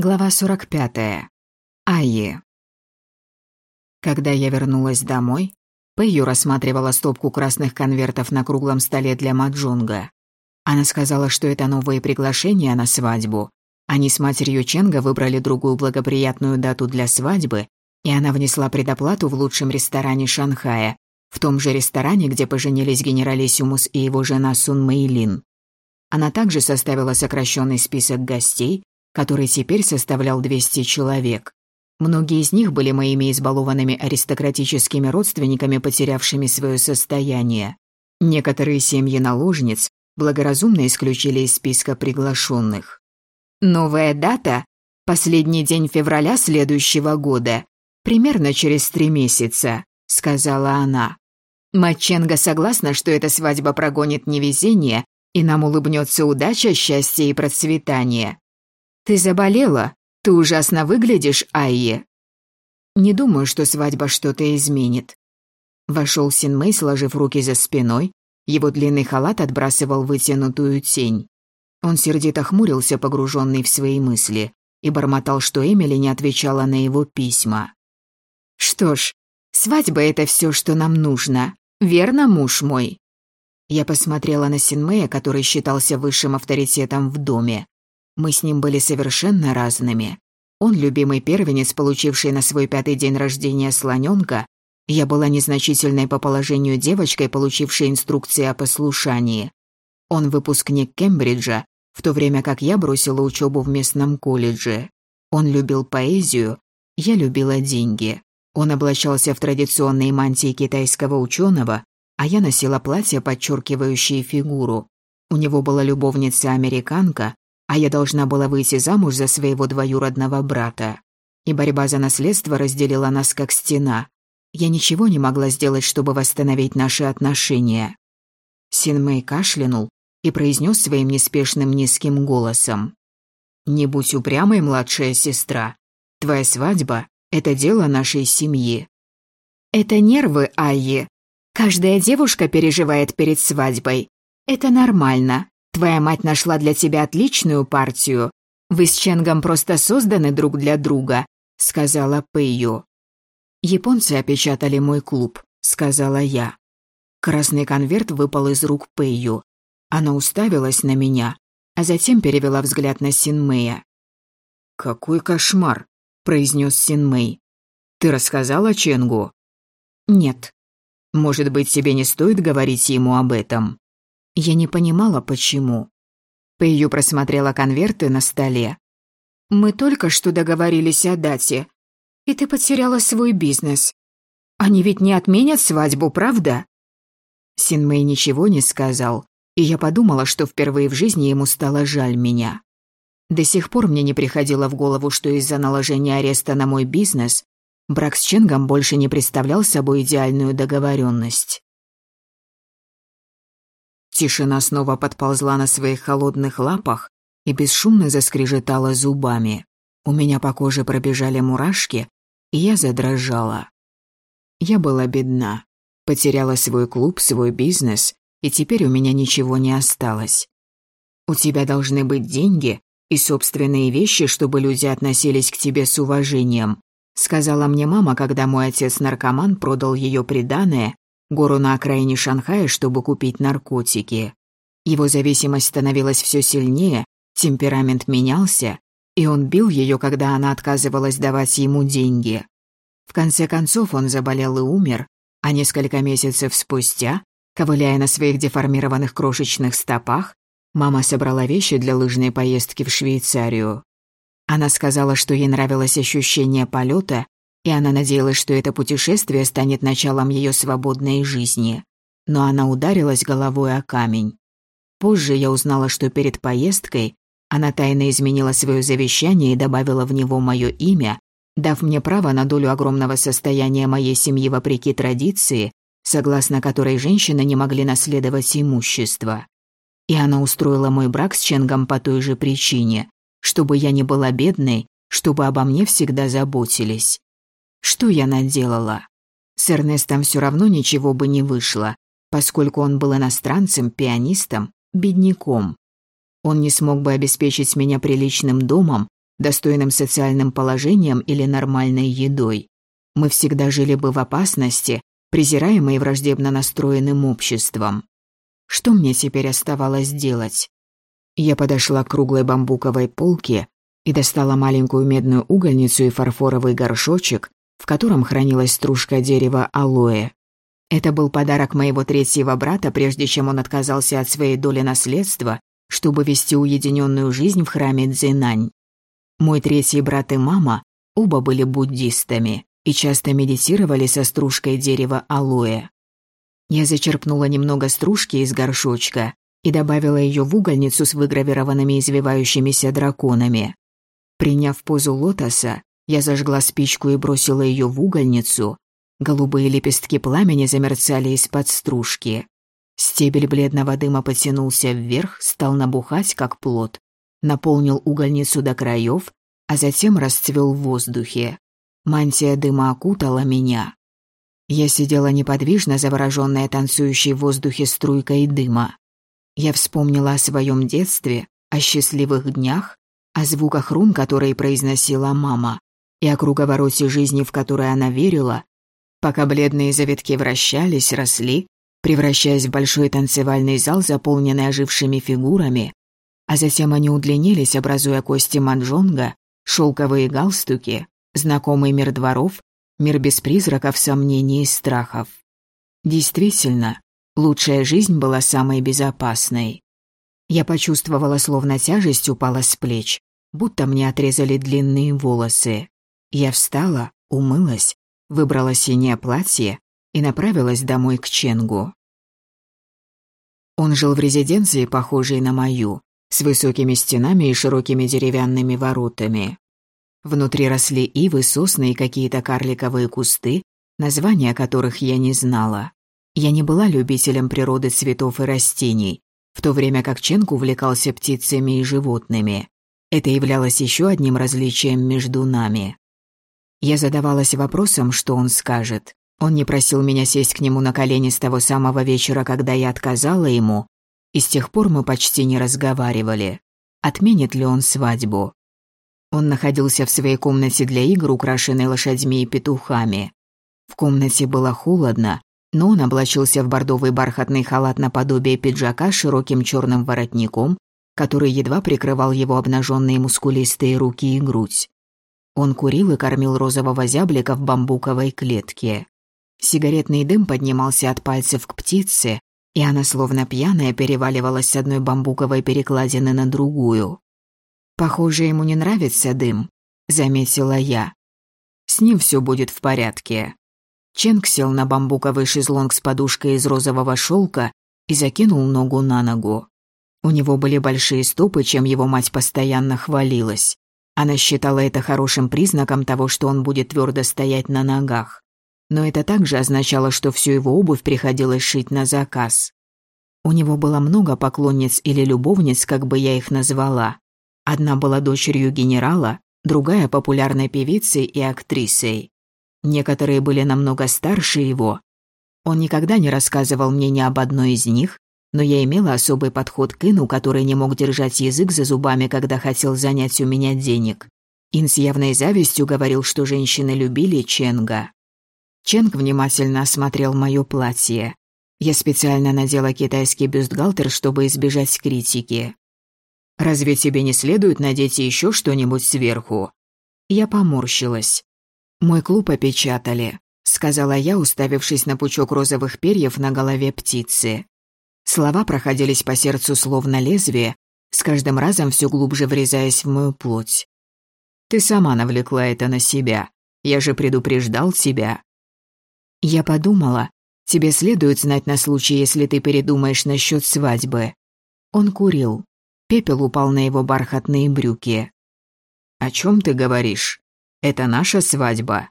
Глава 45. Айи. Когда я вернулась домой, Пэйю рассматривала стопку красных конвертов на круглом столе для маджунга. Она сказала, что это новые приглашения на свадьбу. Они с матерью Ченга выбрали другую благоприятную дату для свадьбы, и она внесла предоплату в лучшем ресторане Шанхая, в том же ресторане, где поженились генералиссимус и его жена Сун Мэйлин. Она также составила сокращенный список гостей, который теперь составлял 200 человек. Многие из них были моими избалованными аристократическими родственниками, потерявшими свое состояние. Некоторые семьи наложниц благоразумно исключили из списка приглашенных. Новая дата – последний день февраля следующего года, примерно через три месяца, сказала она. Маченга согласна, что эта свадьба прогонит невезение, и нам улыбнется удача, счастье и процветание. «Ты заболела? Ты ужасно выглядишь, Айе». «Не думаю, что свадьба что-то изменит». Вошел Синмэй, сложив руки за спиной. Его длинный халат отбрасывал вытянутую тень. Он сердито хмурился, погруженный в свои мысли, и бормотал, что Эмили не отвечала на его письма. «Что ж, свадьба — это все, что нам нужно. Верно, муж мой?» Я посмотрела на Синмея, который считался высшим авторитетом в доме. Мы с ним были совершенно разными. Он любимый первенец, получивший на свой пятый день рождения слоненка. Я была незначительной по положению девочкой, получившей инструкции о послушании. Он выпускник Кембриджа, в то время как я бросила учебу в местном колледже. Он любил поэзию, я любила деньги. Он облачался в традиционные мантии китайского ученого, а я носила платье, подчеркивающее фигуру. У него была любовница-американка, а я должна была выйти замуж за своего двоюродного брата. И борьба за наследство разделила нас как стена. Я ничего не могла сделать, чтобы восстановить наши отношения. Синмэй кашлянул и произнес своим неспешным низким голосом. «Не будь упрямой, младшая сестра. Твоя свадьба — это дело нашей семьи». «Это нервы, Айи. Каждая девушка переживает перед свадьбой. Это нормально. Твоя мать нашла для тебя отличную партию. Вы с Ченгом просто созданы друг для друга», — сказала Пэйо. «Японцы опечатали мой клуб», — сказала я. Красный конверт выпал из рук Пэйо. Она уставилась на меня, а затем перевела взгляд на Синмэя. «Какой кошмар», — произнес Синмэй. «Ты рассказала Ченгу?» «Нет». «Может быть, тебе не стоит говорить ему об этом?» Я не понимала, почему. Пэйю просмотрела конверты на столе. «Мы только что договорились о дате, и ты потеряла свой бизнес. Они ведь не отменят свадьбу, правда?» Синмэй ничего не сказал, и я подумала, что впервые в жизни ему стало жаль меня. До сих пор мне не приходило в голову, что из-за наложения ареста на мой бизнес брак с Ченгом больше не представлял собой идеальную договоренность. Тишина снова подползла на своих холодных лапах и бесшумно заскрежетала зубами. У меня по коже пробежали мурашки, и я задрожала. Я была бедна, потеряла свой клуб, свой бизнес, и теперь у меня ничего не осталось. У тебя должны быть деньги и собственные вещи, чтобы люди относились к тебе с уважением, сказала мне мама, когда мой отец-наркоман продал ее приданое гору на окраине Шанхая, чтобы купить наркотики. Его зависимость становилась все сильнее, темперамент менялся, и он бил ее, когда она отказывалась давать ему деньги. В конце концов он заболел и умер, а несколько месяцев спустя, ковыляя на своих деформированных крошечных стопах, мама собрала вещи для лыжной поездки в Швейцарию. Она сказала, что ей нравилось ощущение полета и она надеялась, что это путешествие станет началом ее свободной жизни. Но она ударилась головой о камень. Позже я узнала, что перед поездкой она тайно изменила свое завещание и добавила в него мое имя, дав мне право на долю огромного состояния моей семьи вопреки традиции, согласно которой женщины не могли наследовать имущество. И она устроила мой брак с Ченгом по той же причине, чтобы я не была бедной, чтобы обо мне всегда заботились. Что я наделала? С Эрнестом все равно ничего бы не вышло, поскольку он был иностранцем, пианистом, бедняком. Он не смог бы обеспечить меня приличным домом, достойным социальным положением или нормальной едой. Мы всегда жили бы в опасности, презираемые враждебно настроенным обществом. Что мне теперь оставалось делать? Я подошла к круглой бамбуковой полке и достала маленькую медную угольницу и фарфоровый горшочек, в котором хранилась стружка дерева алоэ. Это был подарок моего третьего брата, прежде чем он отказался от своей доли наследства, чтобы вести уединенную жизнь в храме Дзинань. Мой третий брат и мама оба были буддистами и часто медитировали со стружкой дерева алоэ. Я зачерпнула немного стружки из горшочка и добавила ее в угольницу с выгравированными извивающимися драконами. Приняв позу лотоса, я зажгла спичку и бросила ее в угольницу. Голубые лепестки пламени замерцали из-под стружки. Стебель бледного дыма потянулся вверх, стал набухать, как плод, наполнил угольницу до краев, а затем расцвел в воздухе. Мантия дыма окутала меня. Я сидела неподвижно, завороженная танцующей в воздухе струйкой дыма. Я вспомнила о своем детстве, о счастливых днях, о звуках рун, которые произносила мама, и о круговороте жизни, в которой она верила, пока бледные завитки вращались, росли, превращаясь в большой танцевальный зал, заполненный ожившими фигурами, а затем они удлинились, образуя кости маджонга, шелковые галстуки, знакомый мир дворов, мир без призраков, сомнений и страхов. Действительно, лучшая жизнь была самой безопасной. Я почувствовала, словно тяжесть упала с плеч, будто мне отрезали длинные волосы. Я встала, умылась, выбрала синее платье и направилась домой к Ченгу. Он жил в резиденции, похожей на мою, с высокими стенами и широкими деревянными воротами. Внутри росли ивы, сосны и какие-то карликовые кусты, названия которых я не знала. Я не была любителем природы цветов и растений, в то время как Ченк увлекался птицами и животными. Это являлось еще одним различием между нами. Я задавалась вопросом, что он скажет. Он не просил меня сесть к нему на колени с того самого вечера, когда я отказала ему, и с тех пор мы почти не разговаривали. Отменит ли он свадьбу? Он находился в своей комнате для игр, украшенной лошадьми и петухами. В комнате было холодно, но он облачился в бордовый бархатный халат наподобие пиджака с широким черным воротником, который едва прикрывал его обнаженные мускулистые руки и грудь. Он курил и кормил розового зяблика в бамбуковой клетке. Сигаретный дым поднимался от пальцев к птице, и она словно пьяная переваливалась с одной бамбуковой перекладины на другую. «Похоже, ему не нравится дым», — заметила я. «С ним все будет в порядке». Ченг сел на бамбуковый шезлонг с подушкой из розового шелка и закинул ногу на ногу. У него были большие стопы, чем его мать постоянно хвалилась. Она считала это хорошим признаком того, что он будет твердо стоять на ногах но это также означало, что всю его обувь приходилось шить на заказ. У него было много поклонниц или любовниц, как бы я их назвала. Одна была дочерью генерала, другая – популярной певицей и актрисой. Некоторые были намного старше его. Он никогда не рассказывал мне ни об одной из них, но я имела особый подход к Ину, который не мог держать язык за зубами, когда хотел занять у меня денег. Ин с явной завистью говорил, что женщины любили Ченга. Ченг внимательно осмотрел мое платье. Я специально надела китайский бюстгальтер, чтобы избежать критики. «Разве тебе не следует надеть еще что-нибудь сверху?» Я поморщилась. «Мой клуб опечатали», — сказала я, уставившись на пучок розовых перьев на голове птицы. Слова проходились по сердцу словно лезвие, с каждым разом все глубже врезаясь в мою плоть. «Ты сама навлекла это на себя. Я же предупреждал тебя». Я подумала, тебе следует знать на случай, если ты передумаешь насчет свадьбы. Он курил. Пепел упал на его бархатные брюки. «О чем ты говоришь? Это наша свадьба.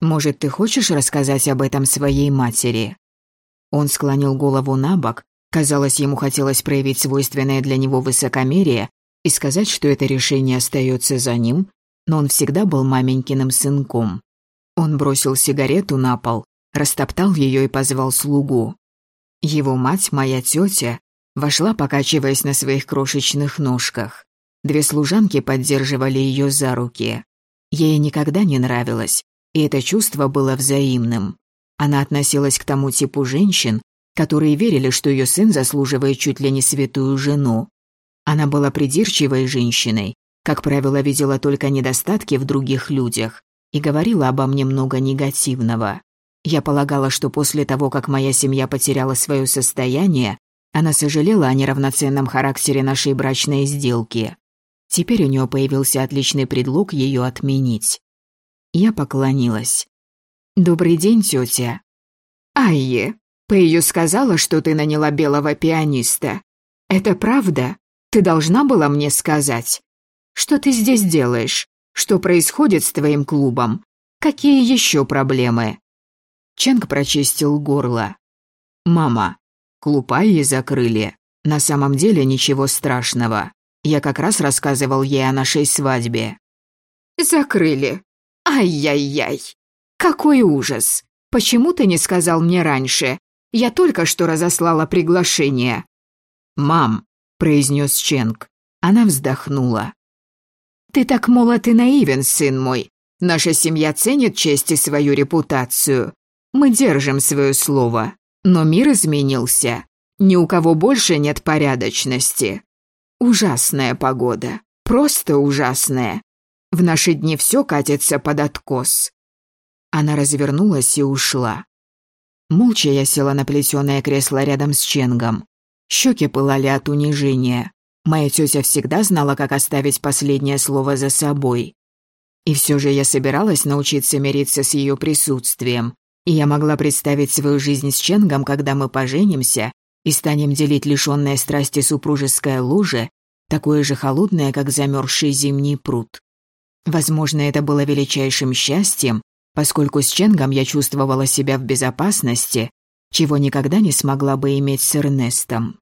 Может, ты хочешь рассказать об этом своей матери?» Он склонил голову на бок. Казалось, ему хотелось проявить свойственное для него высокомерие и сказать, что это решение остается за ним, но он всегда был маменькиным сынком. Он бросил сигарету на пол, растоптал ее и позвал слугу. Его мать, моя тетя, вошла, покачиваясь на своих крошечных ножках. Две служанки поддерживали ее за руки. Ей никогда не нравилось, и это чувство было взаимным. Она относилась к тому типу женщин, которые верили, что ее сын заслуживает чуть ли не святую жену. Она была придирчивой женщиной, как правило, видела только недостатки в других людях и говорила обо мне много негативного. Я полагала, что после того, как моя семья потеряла свое состояние, она сожалела о неравноценном характере нашей брачной сделки. Теперь у нее появился отличный предлог ее отменить. Я поклонилась. «Добрый день, тетя». «Айе, Пэйю сказала, что ты наняла белого пианиста. Это правда? Ты должна была мне сказать. Что ты здесь делаешь? Что происходит с твоим клубом? Какие еще проблемы?» Ченг прочистил горло. «Мама, клуб Айи закрыли. На самом деле ничего страшного. Я как раз рассказывал ей о нашей свадьбе». «Закрыли. Ай-яй-яй. Какой ужас. Почему ты не сказал мне раньше? Я только что разослала приглашение». «Мам», — произнес Ченг. Она вздохнула. «Ты так молод и наивен, сын мой. Наша семья ценит честь и свою репутацию. Мы держим свое слово. Но мир изменился. Ни у кого больше нет порядочности. Ужасная погода. Просто ужасная. В наши дни все катится под откос. Она развернулась и ушла. Молча я села на плетеное кресло рядом с Ченгом. Щеки пылали от унижения. Моя тетя всегда знала, как оставить последнее слово за собой. И все же я собиралась научиться мириться с ее присутствием. И я могла представить свою жизнь с Ченгом, когда мы поженимся и станем делить лишённое страсти супружеское ложе, такое же холодное, как замерзший зимний пруд. Возможно, это было величайшим счастьем, поскольку с Ченгом я чувствовала себя в безопасности, чего никогда не смогла бы иметь с Эрнестом.